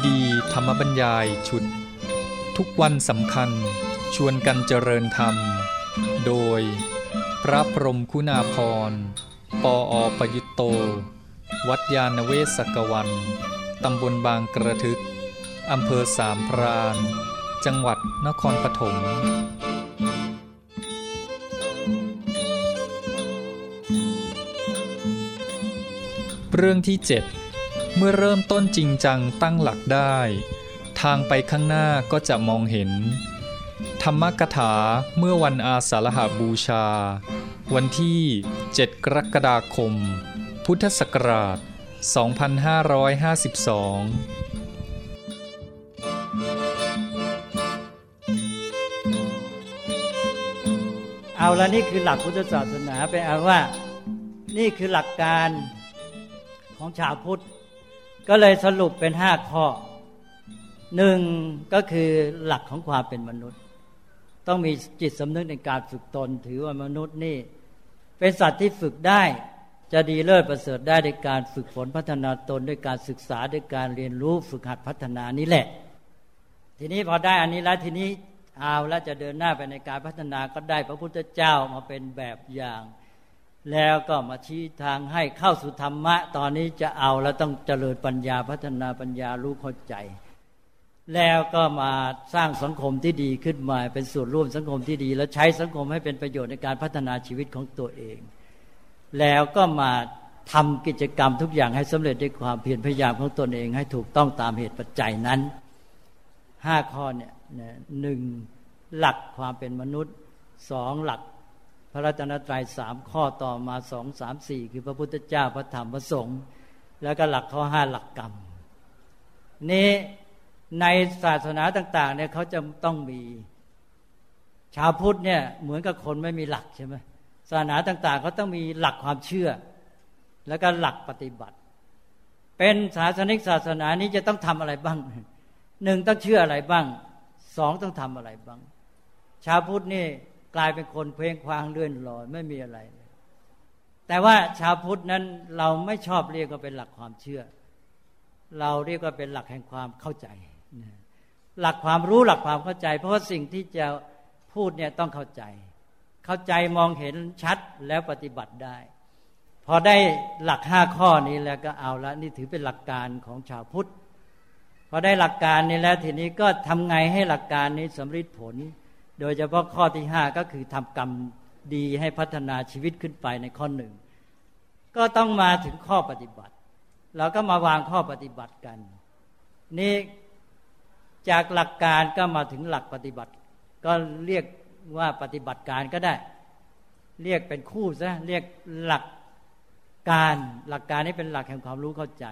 ซีดีธรรมบัญญายชุด ทุกวันสำคัญชวนกันเจริญธรรม โดย พระพรมคุณาพร ปออประยุตโต วัดยาณเวศกวัน ตำบลบางกระทึก อำเภอสามพราน จังหวัดนครปฐมเรื่องที่7 เมื่อเริ่มต้นจริงจังตั้งหลักได้ ทางไปข้างหน้าก็จะมองเห็น ธรรมกถาเมื่อวันอาสาฬหาบูชา วันที่ 7 กรกฎาคม พุทธศักราช 2552เอาละนี่คือหลักพุทธศาสนาไปเอาว่า นี่คือหลักการของชาวพุทธ ก็เลยสรุปเป็นห้าข้อหนึ่งก็คือหลักของความเป็นมนุษย์ ต้องมีจิตสำนึกในการฝึกตนถือว่ามนุษย์นี่ เป็นสัตว์ที่ฝึกได้จะดีเลิศประเสริฐได้ด้วยการฝึกฝนพัฒนาตนด้วยการศึกษาด้วยการเรียนรู้ฝึกหัดพัฒนานี้แหละ ทีนี้พอได้อันนี้แล้วทีนี้เอาแล้วจะเดินหน้าไปในการพัฒนาก็ได้พระพุทธเจ้ามาเป็นแบบอย่าง แล้วก็มาชี้ทางให้เข้าสู่ธรรมะ ตอนนี้จะเอาแล้วต้องเจริญปัญญาพัฒนาปัญญารู้เข้าใจ แล้วก็มาสร้างสังคมที่ดีขึ้นมา เป็นส่วนร่วมสังคมที่ดี แล้วใช้สังคมให้เป็นประโยชน์ในการพัฒนาชีวิตของตัวเอง แล้วก็มาทำกิจกรรมทุกอย่างให้สำเร็จด้วยความเพียรพยายามของตนเอง ให้ถูกต้องตามเหตุปัจจัยนั้นห้าข้อเนี่ยหนึ่งหลักความเป็นมนุษย์สองหลัก พระรัตนตรัยสามข้อต่อมาสองสามสี่คือพระพุทธเจ้าพระธรรมพระสงฆ์แล้วก็หลักข้อห้าหลักกรรม นี้ในศาสนาต่าง ๆ เนี่ยเขาจะต้องมี ชาวพุทธเนี่ยเหมือนกับคนไม่มีหลักใช่ไหมศาสนาต่างๆเขาต้องมีหลักความเชื่อ แล้วก็หลักปฏิบัติ เป็นศาสนิกศาสนานี้จะต้องทำอะไรบ้างหนึ่งต้องเชื่ออะไรบ้างสองต้องทำอะไรบ้าง ชาวพุทธนี่ กลายเป็นคนเพลงควางเลื่อนลอยไม่มีอะไร แต่ว่าชาวพุทธนั้นเราไม่ชอบเรียกว่าเป็นหลักความเชื่อ เราเรียกว่าเป็นหลักแห่งความเข้าใจ หลักความรู้หลักความเข้าใจ เพราะว่าสิ่งที่จะพูดเนี่ยต้องเข้าใจ เข้าใจมองเห็นชัดแล้วปฏิบัติได้ พอได้หลักห้าข้อนี้แล้วก็เอาละนี่ถือเป็นหลักการของชาวพุทธพอได้หลักการนี้แล้วทีนี้ก็ทำไงให้หลักการนี้สำเร็จผล โดยเฉพาะข้อที่ห้าก็คือทำกรรมดีให้พัฒนาชีวิตขึ้นไปในข้อหนึ่ง ก็ต้องมาถึงข้อปฏิบัติ เราก็มาวางข้อปฏิบัติกัน นี่จากหลักการก็มาถึงหลักปฏิบัติ ก็เรียกว่าปฏิบัติการก็ได้ เรียกเป็นคู่ซะเรียกหลักการหลักการนี้เป็นหลักแห่งความรู้เข้าใจ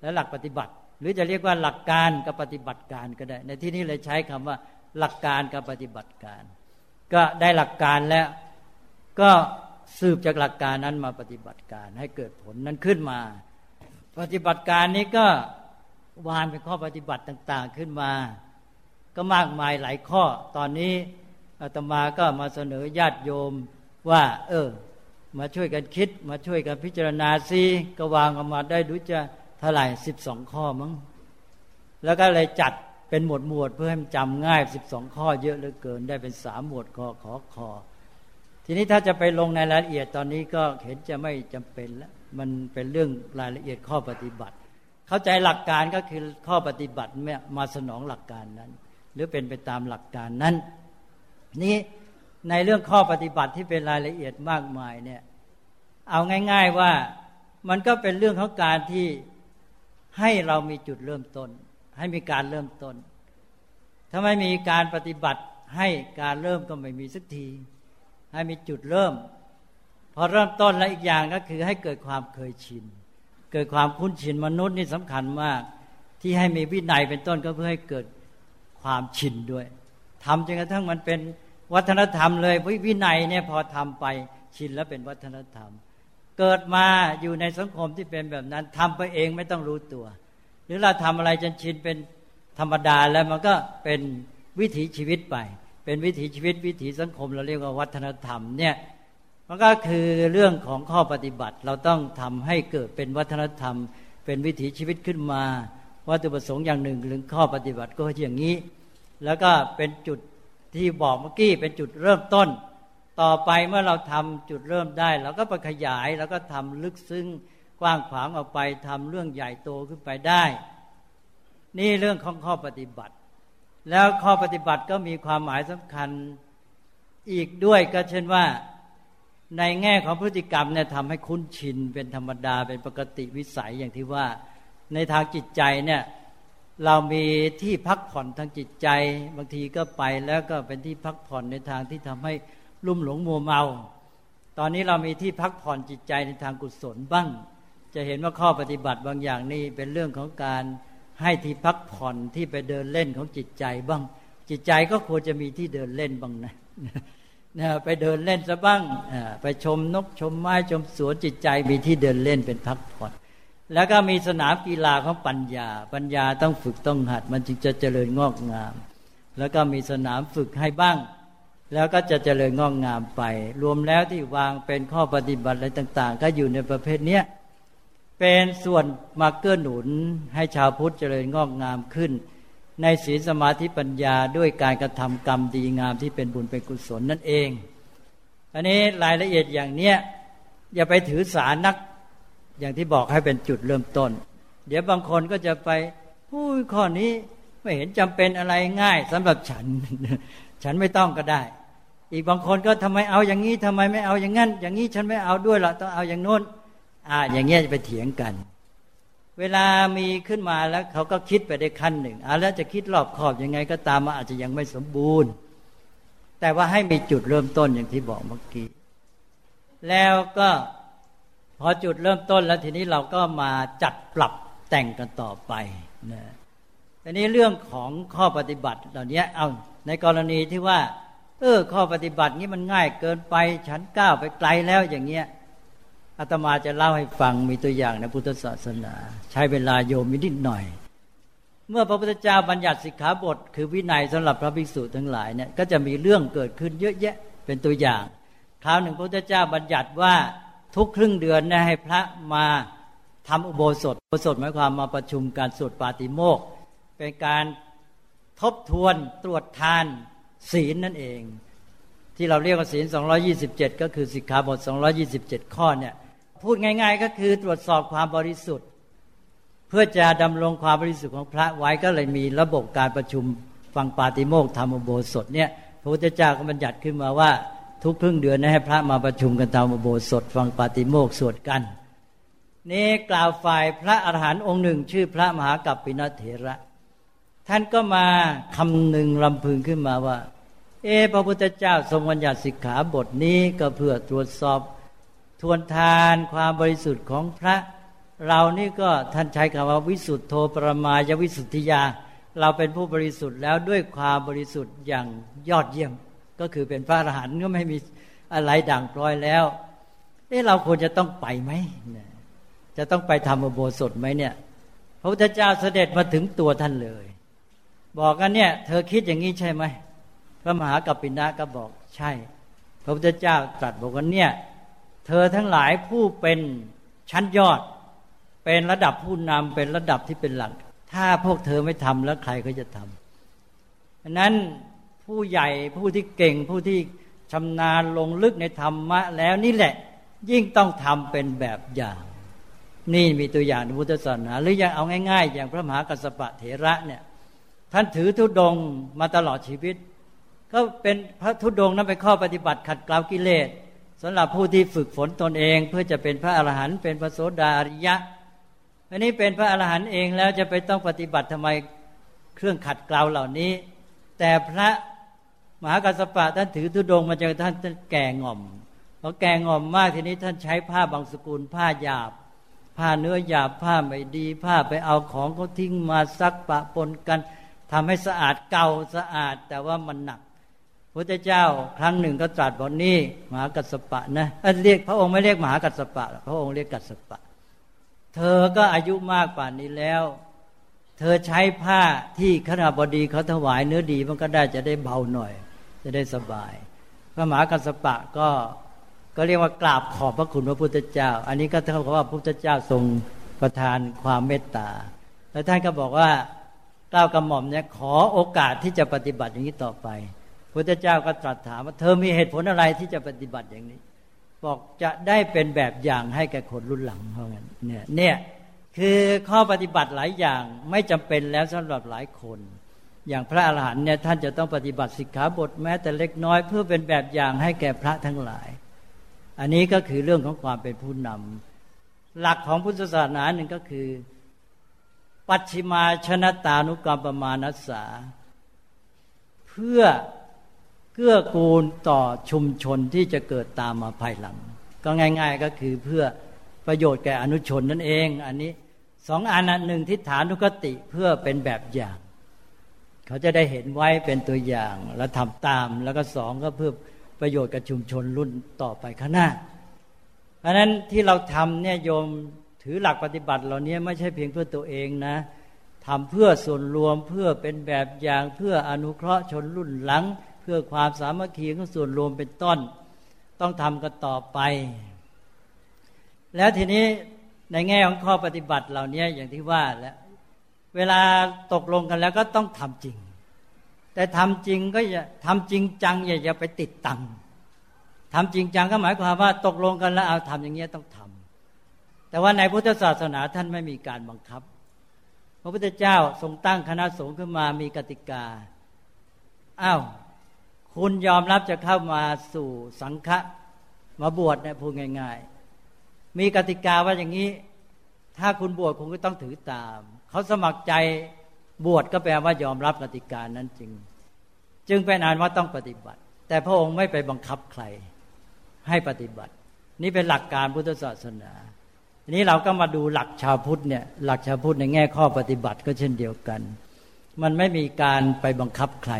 และหลักปฏิบัติ หรือจะเรียกว่าหลักการกับปฏิบัติการก็ได้ ในที่นี้เลยใช้คำว่า หลักการกับปฏิบัติการ ก็ได้หลักการแล้วก็สืบจากหลักการนั้นมาปฏิบัติการให้เกิดผลนั้นขึ้นมา ปฏิบัติการนี้ก็วางเป็นข้อปฏิบัติต่าง ๆขึ้นมา ก็มากมายหลายข้อ ตอนนี้อาตมาก็มาเสนอญาติโยมว่า เออ มาช่วยกันคิด มาช่วยกันพิจารณาซีก็วางออกมาได้ดูจะเท่าไหร่สิบสองข้อมั้งแล้วก็เลยจัด เป็นหมวดหมวดเพื่อให้มันจำง่ายสิบสองข้อเยอะเหลือเกิน ได้เป็นสามหมวดข้อขอคอทีนี้ถ้าจะไปลงในรายละเอียดตอนนี้ก็เห็นจะไม่จำเป็นแล้ว มันเป็นเรื่องรายละเอียดข้อปฏิบัติ เข้าใจหลักการก็คือข้อปฏิบัติมาสนองหลักการนั้น หรือเป็นไปตามหลักการนั้น นี้ในเรื่องข้อปฏิบัติที่เป็นรายละเอียดมากมายเนี่ย เอาง่าย ๆว่ามันก็เป็นเรื่องของการที่ให้เรามีจุดเริ่มต้น ให้มีการเริ่มต้น ถ้าไม่มีการปฏิบัติให้การเริ่มก็ไม่มีสักที ให้มีจุดเริ่ม พอเริ่มต้นแล้วอีกอย่างก็คือให้เกิดความเคยชิน เกิดความคุ้นชินมนุษย์นี่สำคัญมาก ที่ให้มีวินัยเป็นต้นก็เพื่อให้เกิดความชินด้วยทำจนกระทั่งมันเป็นวัฒนธรรมเลยวินัยเนี่ยพอทำไปชินแล้วเป็นวัฒนธรรม เกิดมาอยู่ในสังคมที่เป็นแบบนั้นทำไปเองไม่ต้องรู้ตัว หรือเราทำอะไรจนชินเป็นธรรมดาแล้วมันก็เป็นวิถีชีวิตไป เป็นวิถีชีวิตวิถีสังคม เราเรียกว่าวัฒนธรรมเนี่ยมันก็คือเรื่องของข้อปฏิบัติเราต้องทำให้เกิดเป็นวัฒนธรรม เป็นวิถีชีวิตขึ้นมาวัตถุประสงค์อย่างหนึ่งหรือข้อปฏิบัติก็อย่างนี้ แล้วก็เป็นจุดที่บอกเมื่อกี้เป็นจุดเริ่มต้น ต่อไปเมื่อเราทำจุดเริ่มได้เราก็ไปขยายแล้วก็ทำลึกซึ้ง กว้างขวางออกไปทำเรื่องใหญ่โตขึ้นไปได้ นี่เรื่องของข้อปฏิบัติ แล้วข้อปฏิบัติก็มีความหมายสำคัญอีกด้วยก็เช่นว่าในแง่ของพฤติกรรมเนี่ยทำให้คุ้นชินเป็นธรรมดาเป็นปกติวิสัยอย่างที่ว่า ในทางจิตใจเนี่ยเรามีที่พักผ่อนทางจิตใจ บางทีก็ไปแล้วก็เป็นที่พักผ่อนในทางที่ทำให้ลุ่มหลงมัวเมา ตอนนี้เรามีที่พักผ่อนจิตใจในทางกุศลบ้าง จะเห็นว่าข้อปฏิบัติบางอย่างนี่เป็นเรื่องของการให้ที่พักผ่อนที่ไปเดินเล่นของจิตใจบ้าง จิตใจก็ควรจะมีที่เดินเล่นบ้างนะนะไปเดินเล่นซะบ้างไปชมนกชมไม้ชมสวนจิตใจมีที่เดินเล่นเป็นพักผ่อน แล้วก็มีสนามกีฬาของปัญญา ปัญญาต้องฝึกต้องหัด มันจึงจะเจริญงอกงาม แล้วก็มีสนามฝึกให้บ้าง แล้วก็จะเจริญงอกงามไป รวมแล้วที่วางเป็นข้อปฏิบัติอะไรต่าง ๆ ก็อยู่ในประเภทเนี้ เป็นส่วนมาเกื้อหนุนให้ชาวพุทธเจริญงอกงามขึ้น ในศีลสมาธิปัญญาด้วยการกระทำกรรมดีงามที่เป็นบุญเป็นกุศลนั่นเองอันนี้รายละเอียดอย่างเนี้ยอย่าไปถือสานัก อย่างที่บอกให้เป็นจุดเริ่มต้น เดี๋ยวบางคนก็จะไปพู้ยข้อนี้ไม่เห็นจำเป็นอะไรง่ายสำหรับฉัน ฉันไม่ต้องก็ได้ อีกบางคนก็ทำไมเอาอย่างนี้ทำไมไม่เอาอย่างนั้น อย่างนี้ฉันไม่เอาด้วยละต้องเอาอย่างโน้น อ่าอย่างเงี้ยจะไปเถียงกัน เวลามีขึ้นมาแล้วเขาก็คิดไปได้ขั้นหนึ่งอ่าแล้วจะคิดรอบขอบยังไงก็ตามมาอาจจะยังไม่สมบูรณ์ แต่ว่าให้มีจุดเริ่มต้นอย่างที่บอกเมื่อกี้ แล้วก็พอจุดเริ่มต้นแล้วทีนี้เราก็มาจัดปรับแต่งกันต่อไปนะทีนี้เรื่องของข้อปฏิบัติเหล่านี้เอาในกรณีที่ว่า เออข้อปฏิบัตินี้มันง่ายเกินไป ฉันก้าวไปไกลแล้วอย่างเงี้ย อาตมาจะเล่าให้ฟังมีตัวอย่างในพุทธศาสนา ใช้เวลาโยมนิดหน่อย เมื่อพระพุทธเจ้าบัญญัติสิกขาบท คือวินัยสำหรับพระภิกษุทั้งหลายเนี่ยก็จะมีเรื่องเกิดขึ้นเยอะแยะเป็นตัวอย่าง คราวหนึ่งพระพุทธเจ้าบัญญัติว่าทุกครึ่งเดือนนะให้พระมาทำอุโบสถอุโบสถหมายความมาประชุมการสวดปาติโมกเป็นการทบทวนตรวจทานศีลนั่นเอง ที่เราเรียกว่าศีล 227 ก็คือสิกขาบท 227 ข้อเนี่ย พูดง่าย ๆ ก็คือตรวจสอบความบริสุทธิ์ เพื่อจะดำรงความบริสุทธิ์ของพระไว้ก็เลยมีระบบการประชุมฟังปาติโมกทำอุโบสถเนี่ยพระพุทธเจ้าก็บัญญัติขึ้นมาว่า ทุกครึ่งเดือนให้พระมาประชุมกันทำอุโบสถฟังปาติโมกสวดกันนี่กล่าวฝ่ายพระอรหันต์องค์หนึ่ง ชื่อพระมหากัปปินเถระ ท่านก็มาคำหนึ่งลำพึงขึ้นมาว่า เอพระพุทธเจ้าทรงบัญญัติสิกขาบทนี้ก็เพื่อตรวจสอบ ทวนทานความบริสุทธิ์ของพระ เรานี่ก็ท่านใช้คำว่าวิสุทธโธปรมายวิสุทธิยา เราเป็นผู้บริสุทธิ์แล้วด้วยความบริสุทธิ์อย่างยอดเยี่ยม ก็คือเป็นพระอรหันต์ก็ไม่มีอะไรด่างพร้อยแล้วเอ๊ะเราควรจะต้องไปไหมจะต้องไปทำอุโบสถไหมเนี่ย พระพุทธเจ้าเสด็จมาถึงตัวท่านเลย บอกกันเนี่ย เธอคิดอย่างนี้ใช่ไหมพระมหากัปปินะก็บอกใช่ พระพุทธเจ้าตรัสบอกว่าเนี่ย เธอทั้งหลายผู้เป็นชั้นยอด เป็นระดับผู้นำเป็นระดับที่เป็นหลัก ถ้าพวกเธอไม่ทำแล้วใครก็จะทำดังนั้นผู้ใหญ่ผู้ที่เก่งผู้ที่ชำนาญลงลึกในธรรมะแล้วนี่แหละ ยิ่งต้องทำเป็นแบบอย่างนี่มีตัวอย่างในพุทธศาสนาหรือยังเอาง่าย ๆ อย่างพระมหากัสสปะเถระเนี่ย ท่านถือทุดงมาตลอดชีวิต ก็เป็นพระทุดงนั้นเป็นข้อปฏิบัติขัดเกลากิเลส สำหรับผู้ที่ฝึกฝนตนเองเพื่อจะเป็นพระอรหันต์เป็นพระโสดาอริยะอันนี้เป็นพระอรหันต์เองแล้วจะไปต้องปฏิบัติทำไมเครื่องขัดเกลาเหล่านี้ แต่พระมหากัสปะท่านถือธุดงมาจนท่านแก่ง่อมพอแก่ง่อมมากทีนี้ท่านใช้ผ้าบางสกุลผ้าหยาบ ผ้าเนื้อหยาบผ้าไม่ดี ผ้าไปเอาของเขาทิ้งมาซักปะปนกันทำให้สะอาดเก่าสะอาด แต่ว่ามันหนัก พระเจ้าครั้งหนึ่งก็ตรัสบอกนี่มหากัสปะนะเรียกพระองค์ไม่เรียกมหากัสปะ พระองค์เรียกกัสปะ เธอก็อายุมากป่านนี้แล้ว เธอใช้ผ้าที่ขณะบดีเขาถวายเนื้อดีมันก็ได้จะได้เบาหน่อย จะได้สบาย พระมหากัสปะก็ก็เรียกว่ากราบขอบพระคุณพระพุทธเจ้า อันนี้ก็เท่ากับว่าพระพุทธเจ้าทรงประทานความเมตตา แล้วท่านก็บอกว่าเก้ากระหม่อมเนี่ยขอโอกาสที่จะปฏิบัติอย่างนี้ต่อไป พระเจ้าก็ตรัสถามว่าเธอมีเหตุผลอะไรที่จะปฏิบัติอย่างนี้ บอกจะได้เป็นแบบอย่างให้แก่คนรุ่นหลังเพราะงั้นเนี่ยเนี่ยคือข้อปฏิบัติหลายอย่างไม่จำเป็นแล้วสำหรับหลายคน อย่างพระอาหารหันต์เนี่ยท่านจะต้องปฏิบัติสิกขาบทแม้แต่เล็กน้อย เพื่อเป็นแบบอย่างให้แก่พระทั้งหลาย อันนี้ก็คือเรื่องของความเป็นผู้นำหลักของพุทธศาสนาหนึ่งก็คือ ปัจฉิมาชนะตานุกรรมประมาณัสสาเพื่อ เกื้อกูลต่อชุมชนที่จะเกิดตามมาภายหลัง ก็ง่าย ๆก็คือเพื่อประโยชน์แก่อนุชนนั่นเอง อันนี้สองอันหนึ่งทิฏฐานุกติเพื่อเป็นแบบอย่าง เขาจะได้เห็นไว้เป็นตัวอย่างแล้วทำตาม แล้วก็สองก็เพื่อประโยชน์กับชุมชนรุ่นต่อไปข้างหน้า เพราะนั้นที่เราทำเนี่ยโยมถือหลักปฏิบัติเหล่านี้ไม่ใช่เพียงเพื่อตัวเองนะทำเพื่อส่วนรวมเพื่อเป็นแบบอย่างเพื่ออนุเคราะห์ชนรุ่นหลัง พื่อความสามัคคีของส่วนรวมเป็นต้น ต้องทำกันต่อไป แล้วทีนี้ในแง่ของข้อปฏิบัติเหล่านี้อย่างที่ว่าแล้วเวลาตกลงกันแล้วก็ต้องทำจริง แต่ทำจริงก็อย่าทำจริงจังอย่าอย่าไปติดตังทำจริงจังก็หมายความว่าตกลงกันแล้วเอาทำอย่างเงี้ยต้องทำแต่ว่าในพุทธศาสนาท่านไม่มีการบังคับ พระพุทธเจ้าทรงตั้งคณะสงฆ์ขึ้นมามีกติกาอ้าว คุณยอมรับจะเข้ามาสู่สังฆะมาบวชเนี่ยพูดง่าย ๆ มีกติกาว่าอย่างนี้ ถ้าคุณบวชคุณก็ต้องถือตาม เขาสมัครใจบวชก็แปลว่ายอมรับกติกานั้นจริง จึงเป็นอานว่าต้องปฏิบัติ แต่พระองค์ไม่ไปบังคับใคร ให้ปฏิบัติ นี่เป็นหลักการพุทธศาสนาทีนี้เราก็มาดูหลักชาวพุทธเนี่ยหลักชาวพุทธในแง่ข้อปฏิบัติก็เช่นเดียวกัน มันไม่มีการไปบังคับใคร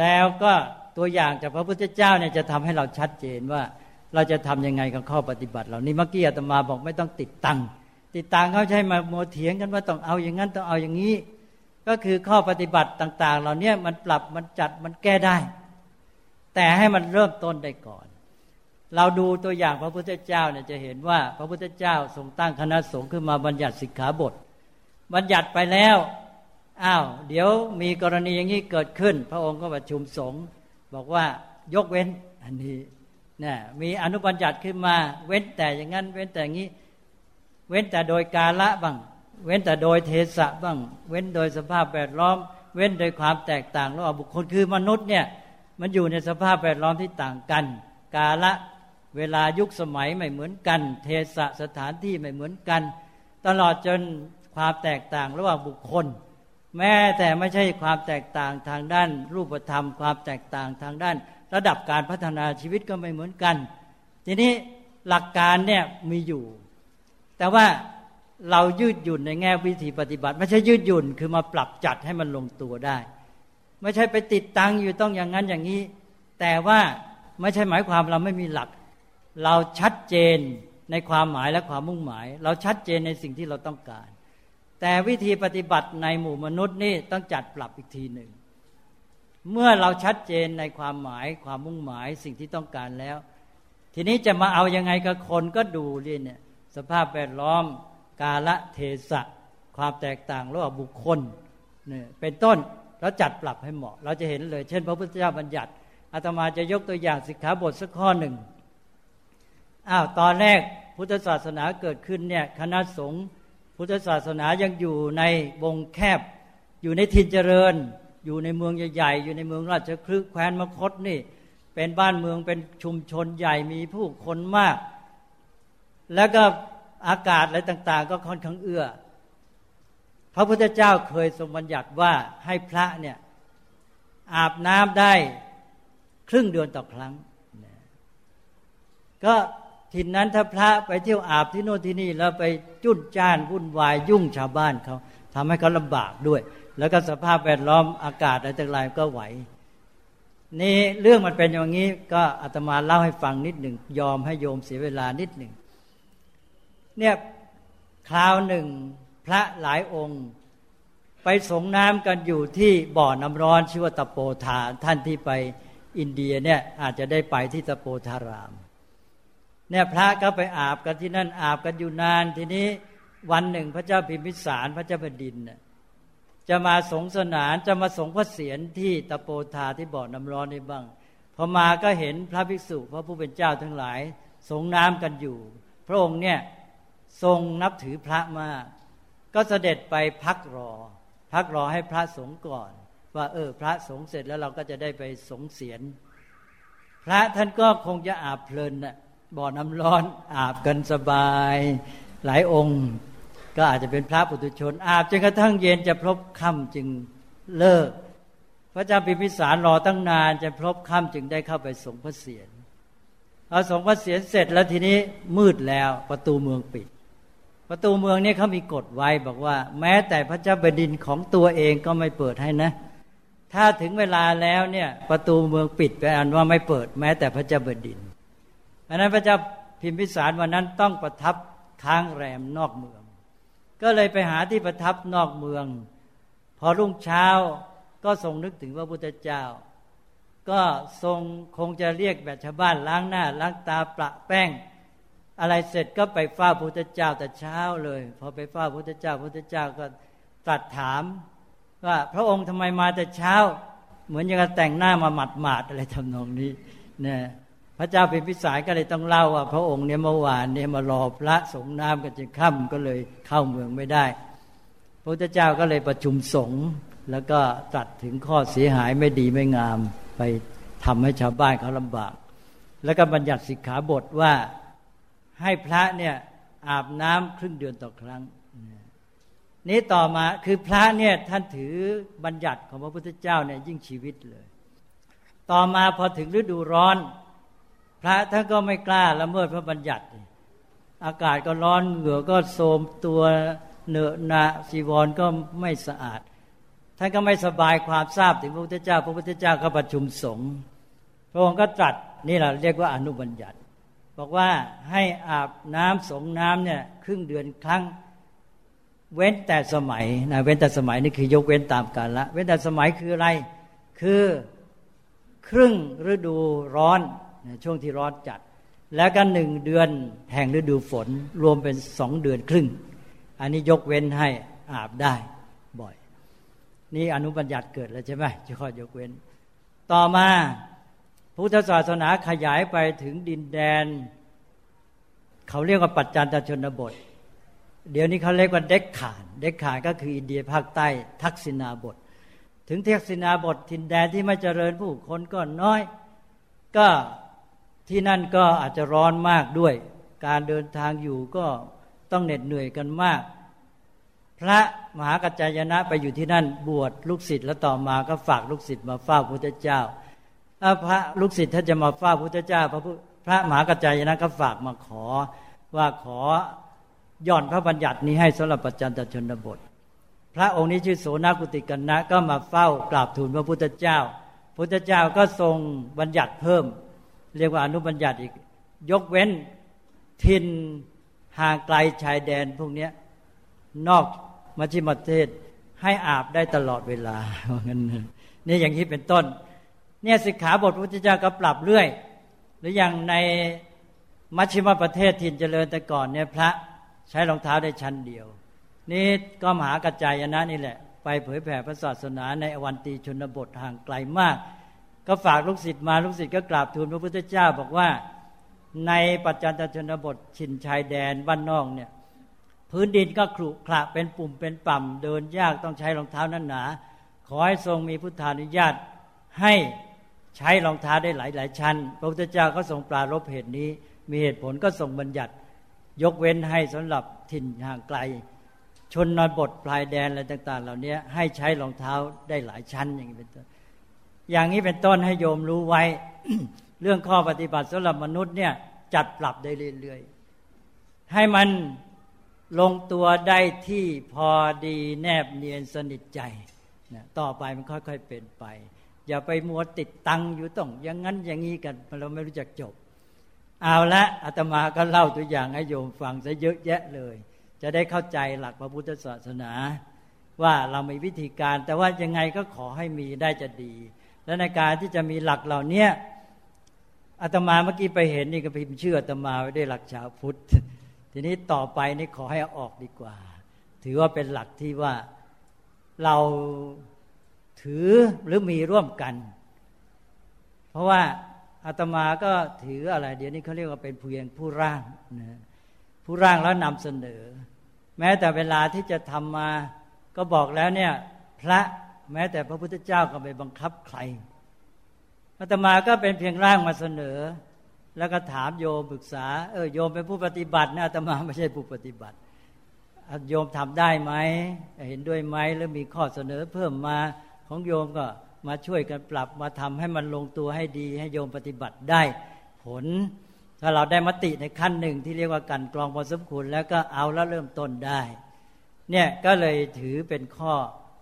แล้วก็ตัวอย่างจากพระพุทธเจ้าเนี่ยจะทำให้เราชัดเจนว่าเราจะทํำยังไงกับข้อปฏิบัติเหล่านี้เมื่อกี้อาตมาบอกไม่ต้องติดตังติดตังเขาใช้มาโมเถียงกันว่าต้องเอาอย่างนั้นต้องเอาอย่างนี้ ก็คือข้อปฏิบัติต่าง ๆ เหล่านี้มันปรับมันจัดมันแก้ได้ แต่ให้มันเริ่มต้นได้ก่อน เราดูตัวอย่างพระพุทธเจ้าเนี่ยจะเห็นว่าพระพุทธเจ้าทรงตั้งคณะสงฆ์ขึ้นมาบัญญัติสิกขาบท บัญญัติไปแล้ว อ้าวเดี๋ยวมีกรณีอย่างนี้เกิดขึ้น พระองค์ก็ประชุมสงฆ์บอกว่ายกเว้นอันนี้นะมีอนุบัญญัติขึ้นมา เว้นแต่อย่างนั้น เว้นแต่อย่างนี้ เว้นแต่โดยกาละบ้าง เว้นแต่โดยเทศะบ้าง เว้นโดยสภาพแวดล้อม เว้นโดยความแตกต่างระหว่างบุคคลคือมนุษย์เนี่ยมันอยู่ในสภาพแวดล้อมที่ต่างกัน กาละเวลายุคสมัยไม่เหมือนกัน เทศะสถานที่ไม่เหมือนกัน ตลอดจนความแตกต่างระหว่างบุคคล แม้แต่ไม่ใช่ความแตกต่างทางด้านรูปธรรม ความแตกต่างทางด้าน ระดับการพัฒนาชีวิตก็ไม่เหมือนกัน ทีนี้หลักการเนี่ยมีอยู่ แต่ว่าเรายืดหยุ่นในแง่วิธีปฏิบัติ ไม่ใช่ยืดหยุ่นคือมาปรับจัดให้มันลงตัวได้ ไม่ใช่ไปติดตังอยู่ต้องอย่างนั้นอย่างนี้ แต่ว่าไม่ใช่หมายความเราไม่มีหลัก เราชัดเจนในความหมายและความมุ่งหมาย เราชัดเจนในสิ่งที่เราต้องการ แต่วิธีปฏิบัติในหมู่มนุษย์นี่ต้องจัดปรับอีกทีหนึ่ง เมื่อเราชัดเจนในความหมายความมุ่งหมายสิ่งที่ต้องการแล้ว ทีนี้จะมาเอายังไงกับคนก็ดูเนี่ยสภาพแวดล้อม กาละเทศะ ความแตกต่างระหว่างบุคคลเนี่ยเป็นต้นเราจัดปรับให้เหมาะ เราจะเห็นเลย เช่น พระพุทธเจ้าบัญญัติอาตมาจะยกตัวอย่างสิกขาบทสักข้อหนึ่งอ้าวตอนแรกพุทธศาสนาเกิดขึ้นเนี่ยคณะสงฆ์ พุทธศาสนายังอยู่ในวงแคบ อยู่ในถิ่นเจริญ อยู่ในเมืองใหญ่ๆอยู่ในเมืองราชคลึกแคว้นมคตนี่ เป็นบ้านเมืองเป็นชุมชนใหญ่มีผู้คนมาก แล้วก็อากาศอะไรต่าง ๆ ก็ค่อนข้างเอื้อพระพุทธเจ้าเคยทรงบัญญัติว่าให้พระเนี่ยอาบน้ำได้ครึ่งเดือนต่อครั้ง ก็ ทินนั้นถ้าพระไปเที่ยวอาบที่โน่นที่นี่ แล้วไปจุนจ้านวุ่นวายยุ่งชาวบ้านเขาทำให้เขาลำบากด้วย แล้วก็สภาพแวดล้อมอากาศอะไรต่างๆก็ไหว นี่เรื่องมันเป็นอย่างนี้ ก็อาตมาเล่าให้ฟังนิดหนึ่งยอมให้โยมเสียเวลานิดหนึ่งเนี่ยคราวหนึ่งพระหลายองค์ ไปสงน้ำกันอยู่ที่บ่อน้ำร้อนชื่อว่าตะโปธาท่านที่ไปอินเดียเนี่ยอาจจะได้ไปที่ตะโปธาราม เนี่ยพระก็ไปอาบกันที่นั่นอาบกันอยู่นานทีนี้วันหนึ่งพระเจ้าพิมพิสารพระเจ้าแผ่นดินจะมาสงสนานจะมาสงพระเศียรที่ตะโปธาที่บ่อน้ำร้อนนี่บ้างพอมาก็เห็นพระภิกษุพระผู้เป็นเจ้าทั้งหลาย สงน้ำกันอยู่ พระองค์เนี่ยทรงนับถือพระมาก ก็เสด็จไปพักรอ พักรอให้พระสงฆ์ก่อน ว่าเออ พระสงฆ์เสร็จแล้วเราก็จะได้ไปสงเสียน พระท่านก็คงจะอาบเพลินน่ะ บ่อน้ำร้อนอาบกันสบายหลายองค์ ก็อาจจะเป็นพระปุถุชน อาบจนกระทั่งเย็นจะพลบค่ำจึงเลิก พระเจ้าพิมพิสารรอตั้งนานจะพลบค่ำจึงได้เข้าไปสงพระเศียรพอาสงพระเศียรเสร็จแล้วทีนี้มืดแล้วประตูเมืองปิด ประตูเมืองนี่เขามีกฎไว้บอกว่า แม้แต่พระเจ้าแผ่นดินของตัวเองก็ไม่เปิดให้นะถ้าถึงเวลาแล้วเนี่ยประตูเมืองปิดแปลว่าไม่เปิด แม้แต่พระเจ้าแผ่นดิน เพราะนั้นพระเจ้าพิมพิสารวันนั้นต้องประทับค้างแรมนอกเมือง ก็เลยไปหาที่ประทับนอกเมือง พอรุ่งเช้าก็ทรงนึกถึงพระพุทธเจ้า ก็ทรงคงจะเรียกแบบชาวบ้านล้างหน้าล้างตาประแป้ง อะไรเสร็จก็ไปเฝ้าพระพุทธเจ้าแต่เช้าเลย พอไปเฝ้าพระพุทธเจ้าพระพุทธเจ้าก็ตรัสถามว่าพระองค์ทำไมมาแต่เช้า เหมือนอย่างแต่งหน้ามาหมาดหมาดอะไรทำนองนี้เนี่ย พระเจ้าเป็นพิสายก็เลยต้องเล่าว่าพระองค์เนี่ยเมื่อวานเนี่ยมารอพระสงฆ์น้ำกันจนค่ำก็เลยเข้าเมืองไม่ได้ พระพุทธเจ้าก็เลยประชุมสงฆ์แล้วก็ตรัสถึงข้อเสียหายไม่ดีไม่งาม ไปทำให้ชาวบ้านเขาลำบาก แล้วก็บัญญัติสิกขาบทว่าให้พระเนี่ยอาบน้ำครึ่งเดือนต่อครั้ง นี้ต่อมาคือพระเนี่ยท่านถือบัญญัติของพระพุทธเจ้าเนี่ยยิ่งชีวิตเลย ต่อมาพอถึงฤดูร้อน พระท่านก็ไม่กล้าละเมิดพระบัญญัติ อากาศก็ร้อนเหงื่อก็โสมตัวเนอะนาสีวรก็ไม่สะอาด ท่านก็ไม่สบายความทราบถึงพระพุทธเจ้า พระพุทธเจ้าก็ประชุมสงฆ์พระองค์ก็ตรัสนี่แหละเรียกว่าอนุบัญญัติ บอกว่าให้อาบน้ำสงน้ำเนี่ยครึ่งเดือนครั้งเว้นแต่สมัยนะเว้นแต่สมัยนี่คือยกเว้นตามกาลละเว้นแต่สมัยคืออะไร คือครึ่งฤดูร้อน ช่วงที่ร้อนจัด แล้วก็หนึ่งเดือนแห่งฤดูฝนรวมเป็นสองเดือนครึ่ง อันนี้ยกเว้นให้อาบได้บ่อย นี่อนุบัญญัติเกิดแล้วใช่ไหมจะข้อยกเว้น ต่อมาพุทธศาสนาขยายไปถึงดินแดน เขาเรียกว่าปัจจันตชนบท เดี๋ยวนี้เขาเรียกว่าเด็กขาน เด็กขานก็คืออินเดียภาคใต้ ทักษิณาบท ถึงทักษิณาบททินแดนที่ไม่เจริญผู้คนก็น้อย ก็ ที่นั่นก็อาจจะร้อนมากด้วย การเดินทางอยู่ก็ต้องเหน็ดเหนื่อยกันมาก พระมหากัจจายนะไปอยู่ที่นั่นบวชลูกศิษย์แล้วต่อมาก็ฝากลูกศิษย์มาเฝ้าพระพุทธเจ้าถ้าพระลูกศิษย์ถ้าจะมาเฝ้าพระพุทธเจ้า พระพระมหากัจจายนะก็ฝากมาขอว่าขอย่อนพระบัญญัตินี้ให้สำหรับปัจจันตชนบท พระองค์นี้ชื่อโสนากุติกันนะก็มาเฝ้ากราบทูลพระพุทธเจ้า พุทธเจ้าก็ทรงบัญญัติเพิ่ม เรียกว่าอนุบัญญัติอีก ยกเว้นทินห่างไกลชายแดนพวกนี้นอกมัชฌิมเทศให้อาบได้ตลอดเวลาว่างั้นนี่อย่างนี้เป็นต้น เนี่ยสิกขาบทพระพุทธเจ้าก็ปรับเรื่อย หรืออย่างในมัชฌิมประเทศทินเจริญแต่ก่อนเนี่ยพระใช้รองเท้าได้ชั้นเดียว นี่ก็มหากระจายนะนี่แหละ ไปเผยแผ่พระศาสนาในอวันตีชนบทห่างไกลมาก ก็ฝากลูกศิษย์มาลูกศิษย์ก็กราบทูลพระพุทธเจ้าบอกว่า ในปัจจันตชนบทชินชายแดนบ้านนอกเนี่ยพื้นดินก็ครุขระเป็นปุ่มเป็นป่ำเดินยากต้องใช้รองเท้านั้นหนา ขอให้ทรงมีพุทธานุญาตให้ใช้รองเท้าได้หลายหลายชั้น พระพุทธเจ้าก็ทรงปรารบเหตุนี้ มีเหตุผลก็ทรงบัญญัติ ยกเว้นให้สำหรับถิ่นห่างไกล ชนนบทปลายแดนอะไรต่าง ๆ เหล่านี้ให้ใช้รองเท้าได้หลายชั้นอย่างนี้เป็นต้น อย่างนี้เป็นต้นให้โยมรู้ไว้ เรื่องข้อปฏิบัติสำหรับมนุษย์เนี่ยจัดปรับได้เรื่อยๆ ให้มันลงตัวได้ที่พอดีแนบเนียนสนิทใจนะต่อไปมันค่อยๆเป็นไป อย่าไปมัวติดตังอยู่ต้องอย่างนั้นอย่างนี้กันเราไม่รู้จักจบ เอาละอาตมาก็เล่าตัวอย่างให้โยมฟังซะเยอะแยะเลย จะได้เข้าใจหลักพระพุทธศาสนา ว่าเรามีวิธีการ แต่ว่ายังไงก็ขอให้มีได้จะดี และในการที่จะมีหลักเหล่านี้อาตมาเมื่อกี้ไปเห็นนี่ก็พิมพ์ชื่ออาตมาไว้ได้หลักชาวพุทธ ทีนี้ต่อไปนี่ขอให้ออกดีกว่า ถือว่าเป็นหลักที่ว่าเราถือหรือมีร่วมกัน เพราะว่าอาตมาก็ถืออะไร เดี๋ยวนี้เขาเรียกว่าเป็นเพียงผู้ร่างนะผู้ร่างแล้วนำเสนอ แม้แต่เวลาที่จะทำมาก็บอกแล้วเนี่ยพระ แม้แต่พระพุทธเจ้าก็ไม่บังคับใครอาตมาก็เป็นเพียงร่างมาเสนอ แล้วก็ถามโยมปรึกษาเออโยมเป็นผู้ปฏิบัตินะอาตมาไม่ใช่ผู้ปฏิบัติโยมทำได้ไหมเห็นด้วยไหมหรือมีข้อเสนอเพิ่มมาของโยมก็มาช่วยกันปรับมาทำให้มันลงตัวให้ดี ให้โยมปฏิบัติได้ผล ถ้าเราได้มติในขั้นหนึ่งที่เรียกว่ากันกรองพอสมควรแล้วก็เอาแล้วเริ่มต้นได้ เนี่ยก็เลยถือเป็นข้อ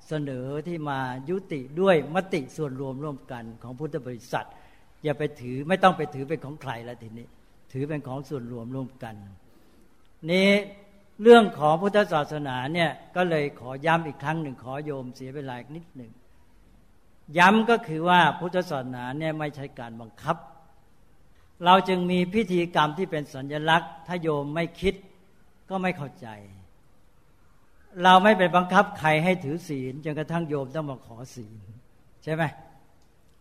เสนอที่มายุติด้วยมติส่วนรวมร่วมกันของพุทธบริษัท อย่าไปถือไม่ต้องไปถือเป็นของใครแล้วทีนี้ ถือเป็นของส่วนรวมร่วมกัน นี้เรื่องของพุทธศาสนาเนี่ยก็เลยขอย้ำอีกครั้งหนึ่งขอโยมเสียเวลาอีกนิดหนึ่งย้ำก็คือว่าพุทธศาสนาเนี่ยไม่ใช่การบังคับ เราจึงมีพิธีกรรมที่เป็นสัญลักษณ์ ถ้าโยมไม่คิดก็ไม่เข้าใจ เราไม่ไปบังคับใครให้ถือศีลจนกระทั่งโยมต้องมาขอศีลใช่ไหม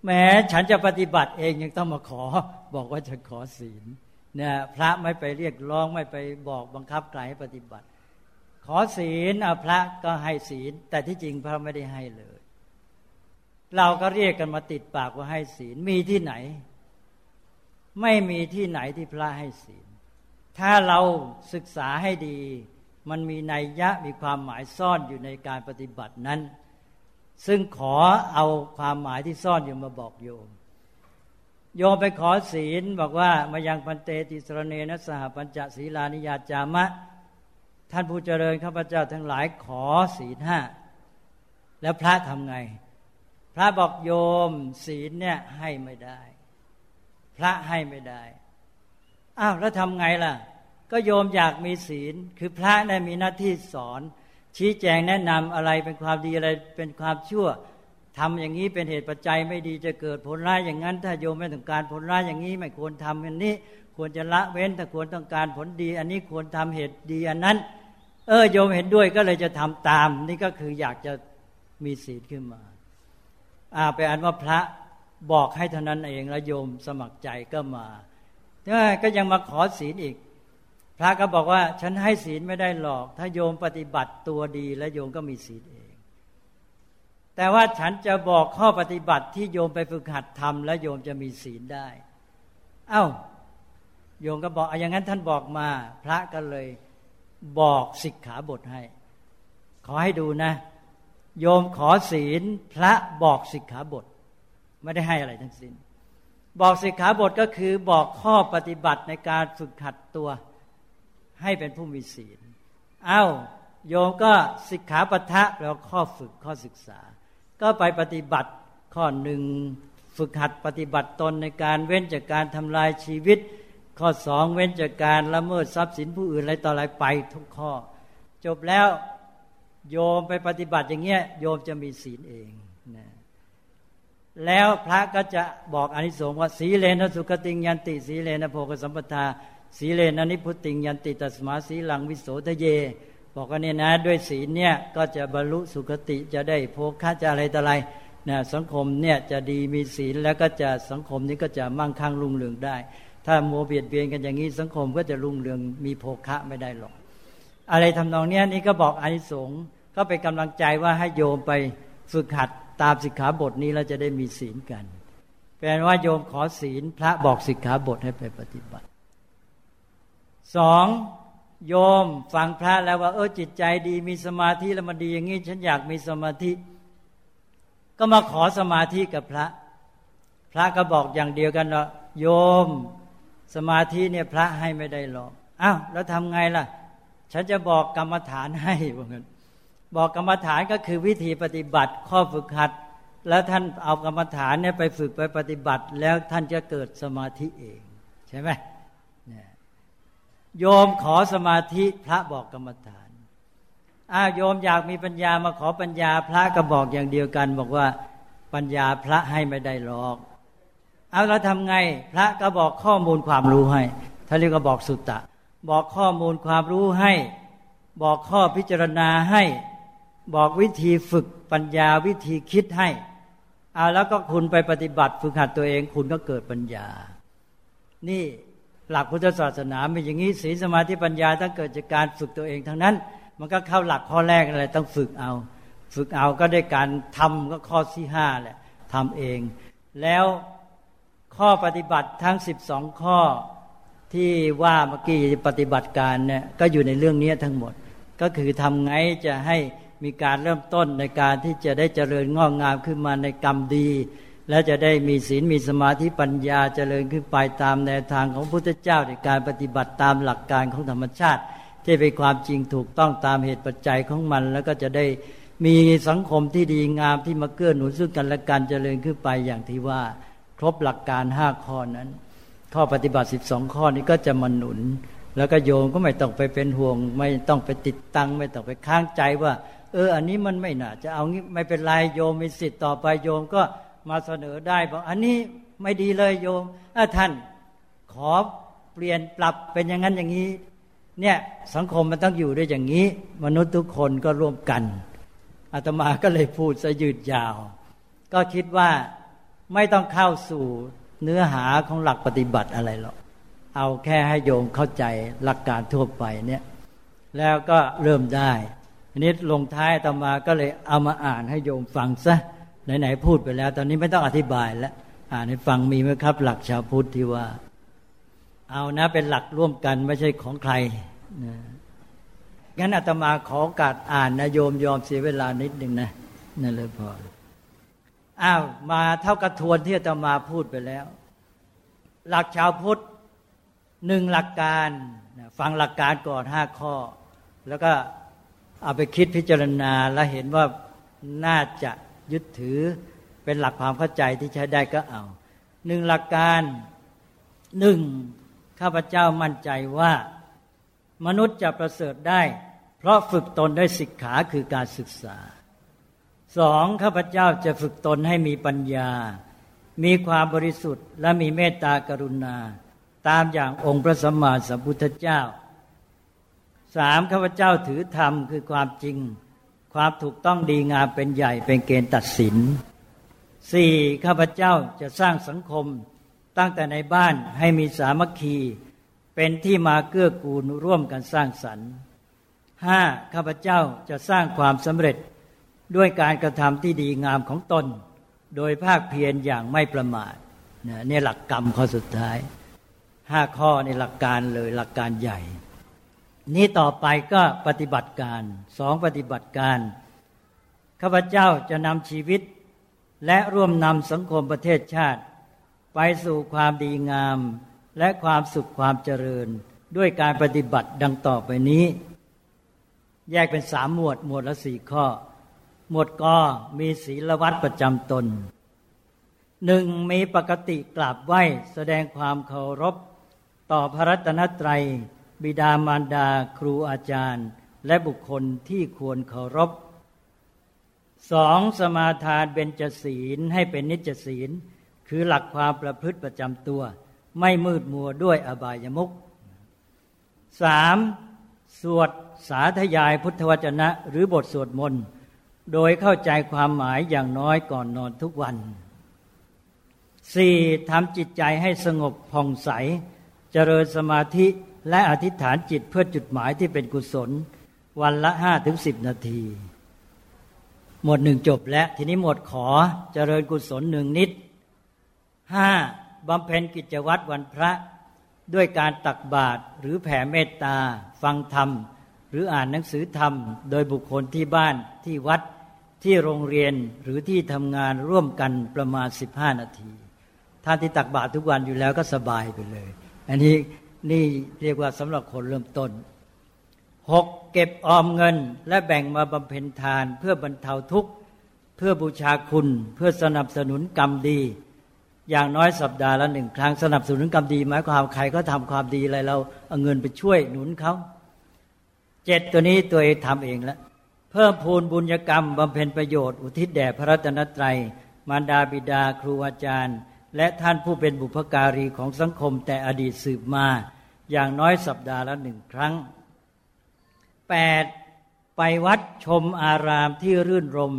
แม้ฉันจะปฏิบัติเองยังต้องมาขอ บอกว่าจะขอศีลเนี่ยพระไม่ไปเรียกร้องไม่ไปบอกบังคับใครให้ปฏิบัติ ขอศีลพระก็ให้ศีล แต่ที่จริงพระไม่ได้ให้เลย เราก็เรียกกันมาติดปากว่าให้ศีลมีที่ไหน ไม่มีที่ไหนที่พระให้ศีล ถ้าเราศึกษาให้ดี มันมีนัยยะมีความหมายซ่อนอยู่ในการปฏิบัตินั้น ซึ่งขอเอาความหมายที่ซ่อนอยู่มาบอกโยม โยมไปขอศีลบอกว่ามายังพันเตติสรเนนะสหปัญจศีลานิยาจามะ ท่านผู้เจริญข้าพเจ้าทั้งหลายขอศีลห้าแล้วพระทำไง พระบอกโยมศีลเนี่ยให้ไม่ได้ พระให้ไม่ได้อ้าวแล้วทำไงล่ะ ก็โยมอยากมีศีล คือพระได้มีหน้าที่สอน ชี้แจงแนะนำอะไรเป็นความดีอะไรเป็นความชั่วทำอย่างนี้เป็นเหตุปัจจัยไม่ดีจะเกิดผลร้ายอย่างนั้น ถ้าโยมไม่ต้องการผลร้ายอย่างนี้ ไม่ควรทำอันนี้ ควรจะละเว้นถ้าควรต้องการผลดี อันนี้ควรทำเหตุดีอันนั้น เออโยมเห็นด้วยก็เลยจะทำตาม นี่ก็คืออยากจะมีศีลขึ้นมา อ่าไปอันว่าพระบอกให้เท่านั้นเองแล้วโยมสมัครใจก็มาก็ยังมาขอศีลอีก พระก็บอกว่าฉันให้ศีลไม่ได้หรอก ถ้าโยมปฏิบัติตัวดีแล้วโยมก็มีศีลเอง แต่ว่าฉันจะบอกข้อปฏิบัติที่โยมไปฝึกหัดทำแล้วโยมจะมีศีลได้ เอา้า โยมก็บอกอย่างนั้นท่านบอกมา พระก็เลยบอกสิกขาบทให้ ขอให้ดูนะ โยมขอศีลพระบอกสิกขาบท ไม่ได้ให้อะไรทั้งสิ้น บอกสิกขาบทก็คือบอกข้อปฏิบัติในการฝึกหัดตัว ให้เป็นผู้มีศีล เอา้าโยมก็สิกขาปทะแล้วข้อฝึกข้อศึกษา ก็ไปปฏิบัติข้อหนึ่งฝึกหัดปฏิบัติตนในการเว้นจากการทำลายชีวิต ข้อสองเว้นจากการละเมิดทรัพย์สินผู้อื่นอะไรต่ออะไรไปทุกข้อ จบแล้วโยมไปปฏิบัติอย่างเงี้ยโยมจะมีศีลเองนะแล้วพระก็จะบอกอนิสงส์ว่าสีเลนะสุขติงยันติสีเลนะโภคสัมปทา สีเลนอนิพุติงยันติตัสมาสีหลังวิโสทะเย บอกว่าเนี่ยนะ ด้วยศีลเนี่ยก็จะบรรลุสุคติจะได้โภคะจะอะไรต่ออะไรนะสังคมเนี่ยจะดีมีศีลแล้วก็จะสังคมนี้ก็จะมั่งคั่งรุ่งเรืองได้ ถ้าโมเบียดเบียนกันอย่างนี้สังคมก็จะรุ่งเรืองมีโภคะไม่ได้หรอก อะไรทำนองเนี้ยนี่ก็บอกอานิสงส์ก็เป็นกำลังใจว่าให้โยมไปฝึกหัดตามสิกขาบทนี้แล้วจะได้มีศีลกันแปลว่าโยมขอศีลพระบอกสิกขาบทให้ไปปฏิบัติ สองโยมฟังพระแล้วว่า เออจิตใจดีมีสมาธิแล้วมันดีอย่างนี้ฉันอยากมีสมาธิ ก็มาขอสมาธิกับพระ พระก็บอกอย่างเดียวกันว่าโยมสมาธิเนี่ยพระให้ไม่ได้หรอกอ้าวแล้วทำไงล่ะ ฉันจะบอกกรรมฐานให้ว่างั้นบอกกรรมฐานก็คือวิธีปฏิบัติข้อฝึกหัด แล้วท่านเอากรรมฐานเนี่ยไปฝึกไปปฏิบัติ แล้วท่านจะเกิดสมาธิเอง ใช่ไหม โยมขอสมาธิพระบอกกรรมฐานอ้าโยมอยากมีปัญญามาขอปัญญาพระก็บอกอย่างเดียวกัน บอกว่าปัญญาพระให้ไม่ได้หรอก เอาเราทำไง พระก็บอกข้อมูลความรู้ให้ท่านเรียกว่าบอกสุตตะ บอกข้อมูลความรู้ให้ บอกข้อพิจารณาให้ บอกวิธีฝึกปัญญาวิธีคิดให้เอาแล้วก็คุณไปปฏิบัติฝึกหัดตัวเอง คุณก็เกิดปัญญา นี่ หลักพุทธศาสนาเป็นอย่างนี้ศีลสมาธิปัญญาต้องเกิดจากการฝึกตัวเองทั้งนั้น มันก็เข้าหลักข้อแรกอะไรต้องฝึกเอา ฝึกเอาก็ได้การทำก็ข้อที่ห้าแหละทำเอง แล้วข้อปฏิบัติทั้งสิบสองข้อที่ว่าเมื่อกี้ปฏิบัติการเนี่ยก็อยู่ในเรื่องนี้ทั้งหมด ก็คือทำไงจะให้มีการเริ่มต้นในการที่จะได้เจริญงอกงามขึ้นมาในกรรมดี และจะได้มีศีลมีสมาธิปัญญาเจริญขึ้นไปตามแนวทางของพุทธเจ้าในการปฏิบัติตามหลักการของธรรมชาติ ที่เป็นความจริงถูกต้องตามเหตุปัจจัยของมัน แล้วก็จะได้มีสังคมที่ดีงามที่มาเกื้อหนุนซึ่งกันและกันเจริญขึ้นไปอย่างที่ว่า ครบหลักการห้าข้อนั้น ข้อปฏิบัติสิบสองข้อนี้ก็จะมาหนุน แล้วก็โยมก็ไม่ต้องไปเป็นห่วง ไม่ต้องไปติดตังไม่ต้องไปค้างใจว่า เออ อันนี้มันไม่น่า จะเอางี้ไม่เป็นไรโยมมีสิทธิ์ต่อไปโยมก็ มาเสนอได้บอกอันนี้ไม่ดีเลยโยมถ้าท่านขอเปลี่ยนปรับเป็นอย่างนั้นอย่างนี้ เนี่ยสังคมมันต้องอยู่ด้วยอย่างนี้ มนุษย์ทุกคนก็ร่วมกันอาตมาก็เลยพูดซะยืดยาว ก็คิดว่าไม่ต้องเข้าสู่เนื้อหาของหลักปฏิบัติอะไรหรอกเอาแค่ให้โยมเข้าใจหลักการทั่วไปเนี่ย แล้วก็เริ่มได้อันนี้ลงท้ายต่อมาก็เลยเอามาอ่านให้โยมฟังซะ ไหนๆพูดไปแล้ว ตอนนี้ไม่ต้องอธิบายแล้วอ่านให้ฟังมีไหมครับ หลักชาวพุทธที่ว่า เอานะเป็นหลักร่วมกันไม่ใช่ของใครนะงั้นอาตมาขอโอกาสอ่านนะโยมยอมเสียเวลานิดหนึ่งนะนั่นเลยพออ้าวมาเท่ากับทวนที่อาตมาพูดไปแล้ว หลักชาวพุทธหนึ่งหลักการฟังหลักการก่อนห้าข้อ แล้วก็เอาไปคิดพิจารณาแล้วเห็นว่าน่าจะ ยึดถือเป็นหลักความเข้าใจที่ใช้ได้ก็เอา หนึ่งหลักการหนึ่งข้าพเจ้ามั่นใจว่า มนุษย์จะประเสริฐได้ เพราะฝึกตนด้วยศิกขาคือการศึกษาสองข้าพเจ้าจะฝึกตนให้มีปัญญา มีความบริสุทธิ์ และมีเมตตากรุณา ตามอย่างองค์พระสัมมาสัมพุทธเจ้าสามข้าพเจ้าถือธรรมคือความจริง ความถูกต้องดีงามเป็นใหญ่เป็นเกณฑ์ตัดสินสี่ข้าพเจ้าจะสร้างสังคมตั้งแต่ในบ้านให้มีสามัคคี เป็นที่มาเกื้อกูลร่วมกันสร้างสรรค์ห้าข้าพเจ้าจะสร้างความสำเร็จด้วยการกระทำที่ดีงามของตน โดยภาคเพียรอย่างไม่ประมาทนี่หลักกรรมข้อสุดท้ายห้าข้อในหลักการเลยหลักการใหญ่ นี้ต่อไปก็ปฏิบัติการสองปฏิบัติการข้าพเจ้าจะนำชีวิต และร่วมนำสังคมประเทศชาติ ไปสู่ความดีงาม และความสุขความเจริญ ด้วยการปฏิบัติดังต่อไปนี้ แยกเป็นสามหมวดหมวดละสี่ข้อ หมวดกอมีศีลวัดประจำตนหนึ่งมีปกติกราบไหว้แสดงความเคารพ ต่อพระรัตนตรัย บิดามารดาครูอาจารย์ และบุคคลที่ควรเคารพสองสมาทานเบญจศีลให้เป็นนิจศีล คือหลักความประพฤติประจำตัว ไม่มืดมัวด้วยอบายมุขสามสวดสาธยายพุทธวจนะ หรือบทสวดมนต์ โดยเข้าใจความหมายอย่างน้อยก่อนนอนทุกวันสี่ทำจิตใจให้สงบผ่องใส เจริญสมาธิ และอธิษฐานจิตเพื่อจุดหมายที่เป็นกุศล วันละห้าถึงสิบนาที หมวดหนึ่งจบแล้วทีนี้หมวดขอเจริญกุศลหนึ่งนิดห้าบำเพ็ญกิจวัตรวันพระด้วยการตักบาตรหรือแผ่เมตตา ฟังธรรม หรืออ่านหนังสือธรรม โดยบุคคลที่บ้านที่วัดที่โรงเรียนหรือที่ทำงานร่วมกันประมาณสิบห้านาที ท่านที่ตักบาตรทุกวันอยู่แล้วก็สบายไปเลย อันนี้ นี่เรียกว่าสำหรับคนเริ่มต้นหกเก็บออมเงิน และแบ่งมาบำเพ็ญทาน เพื่อบรรเทาทุกข์ เพื่อบูชาคุณเพื่อสนับสนุนกรรมดี อย่างน้อยสัปดาห์ละหนึ่งครั้งสนับสนุนกรรมดีหมายความใครก็ทำความดีอะไรเราเอาเงินไปช่วยหนุนเขาเจ็ดตัวนี้ตัวเองทำเองแล้วเพิ่มพูนบุญกรรมบำเพ็ญประโยชน์ อุทิศแด่พระรัตนตรัย มารดาบิดาครูอาจารย์ และท่านผู้เป็นบุพการีของสังคมแต่อดีตสืบมา อย่างน้อยสัปดาห์ละหนึ่งครั้ง 8. ไปวัดชมอารามที่รื่นรม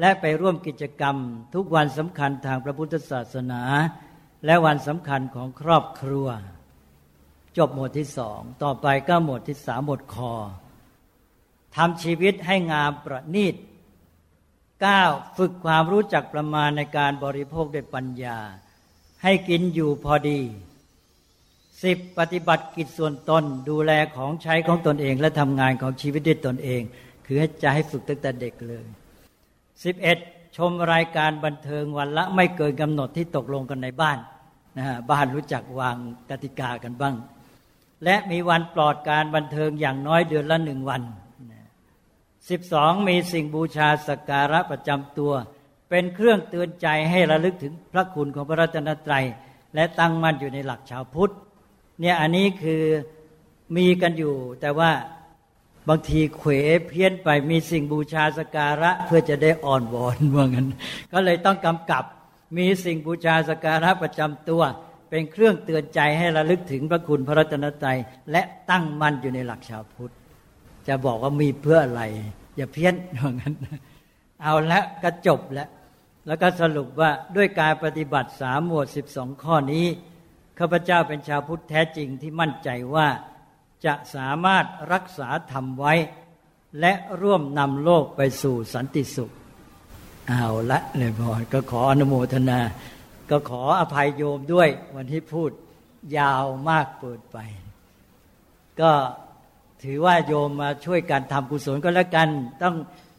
และไปร่วมกิจกรรม ทุกวันสำคัญทางพระพุทธศาสนา และวันสำคัญของครอบครัว จบหมวดที่สอง ต่อไปก็หมวดที่สามหมวดคอทำชีวิตให้งามประณีต 9. ฝึกความรู้จักประมาณในการบริโภคด้วยปัญญา ให้กินอยู่พอดี 10. ปฏิบัติกิจส่วนตน ดูแลของใช้ของตนเอง และทำงานของชีวิตด้วยตนเอง คือให้จะให้ฝึกตั้งแต่เด็กเลย 11. ชมรายการบันเทิงวันละไม่เกินกำหนดที่ตกลงกันในบ้านนะฮะบ้านรู้จักวางกติกากันบ้าง และมีวันปลอดการบันเทิงอย่างน้อยเดือนละหนึ่งวันสิบสองมีสิ่งบูชาสักการะประจำตัว เป็นเครื่องเตือนใจให้ระลึกถึงพระคุณของพระรัตนตรัย และตั้งมั่นอยู่ในหลักชาวพุทธ เนี่ยอันนี้คือมีกันอยู่ แต่ว่าบางทีเขวเพี้ยนไปมีสิ่งบูชาสการะเพื่อจะได้อ่อนวอนว่างั้น ก็เลยต้องกำกับมีสิ่งบูชาสการะประจำตัว เป็นเครื่องเตือนใจให้ระลึกถึงพระคุณพระรัตนตรัยและตั้งมั่นอยู่ในหลักชาวพุทธ จะบอกว่ามีเพื่ออะไร อย่าเพี้ยนอย่างนั้น เอาละก็จบแล้ว แล้วก็สรุปว่าด้วยการปฏิบัติสามหมวดสิบสองข้อนี้ ข้าพเจ้าเป็นชาวพุทธแท้จริงที่มั่นใจว่าจะสามารถรักษาธรรมไว้ และร่วมนำโลกไปสู่สันติสุข เอาละเลยพอก็ขออนุโมทนา ก็ขออภัยโยมด้วยวันที่พูดยาวมากเปิดไป ก็ถือว่าโยมมาช่วยกันทำกุศลก็แล้วกัน ต้อง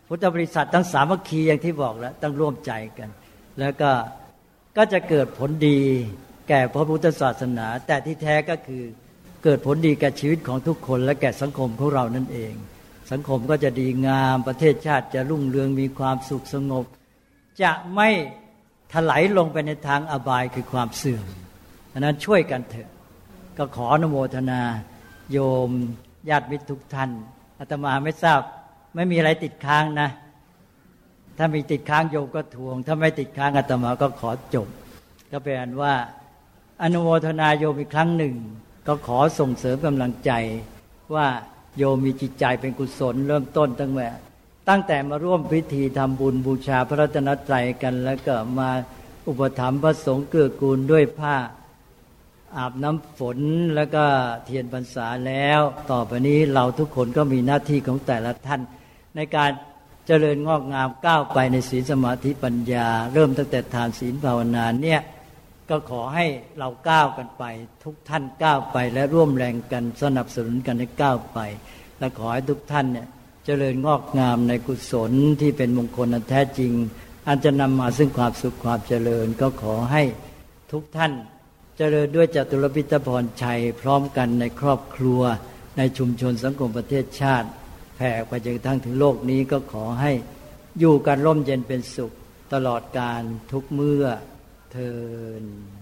พุทธบริษัทต้องสามัคคีอย่างที่บอกแล้ว ต้องร่วมใจกัน แล้วก็ก็จะเกิดผลดี แก่พระพุทธศาสนา แต่ที่แท้ก็คือเกิดผลดีแก่ชีวิตของทุกคนและแก่สังคมของเรานั่นเอง สังคมก็จะดีงามประเทศชาติจะรุ่งเรืองมีความสุขสงบ จะไม่ถลายลงไปในทางอบายคือความเสื่อมดังนั้นช่วยกันเถอะก็ขออนุโมทนา โยมญาติมิตรทุกท่านอาตมาไม่ทราบไม่มีอะไรติดค้างนะ ถ้ามีติดค้างโยมก็ทวง ถ้าไม่ติดค้างอาตมาก็ขอจบ ก็เป็นว่า อนุโมทนาโยมอีกครั้งหนึ่ง ก็ขอส่งเสริมกำลังใจ ว่าโยมมีจิตใจเป็นกุศล เริ่มต้นตั้งแต่ตั้งแต่มาร่วมพิธีทำบุญบูชาพระรัตนตรัยกัน แล้วก็มาอุปถัมภ์พระสงฆ์เกื้อกูลด้วยผ้าอาบน้ำฝนแล้วก็เทียนพรรษาแล้ว ต่อไปนี้เราทุกคนก็มีหน้าที่ของแต่ละท่าน ในการเจริญงอกงามก้าวไปในศีลสมาธิปัญญา เริ่มตั้งแต่ทานศีลภาวนาเนี่ย ก็ขอให้เราก้าวกันไป ทุกท่านก้าวไปและร่วมแรงกันสนับสนุนกันให้ก้าวไป และขอให้ทุกท่านเนี่ยเจริญงอกงามในกุศลที่เป็นมงคลอันแท้จริงอันจะนำมาซึ่งความสุขความเจริญ ก็ขอให้ทุกท่านเจริญด้วยจตุรพิทพรชัย พร้อมกันในครอบครัว ในชุมชนสังคมประเทศชาติ แผ่ไปจนทั้งถึงโลกนี้ก็ขอให้อยู่กันร่มเย็นเป็นสุข ตลอดการทุกเมื่อ เทิน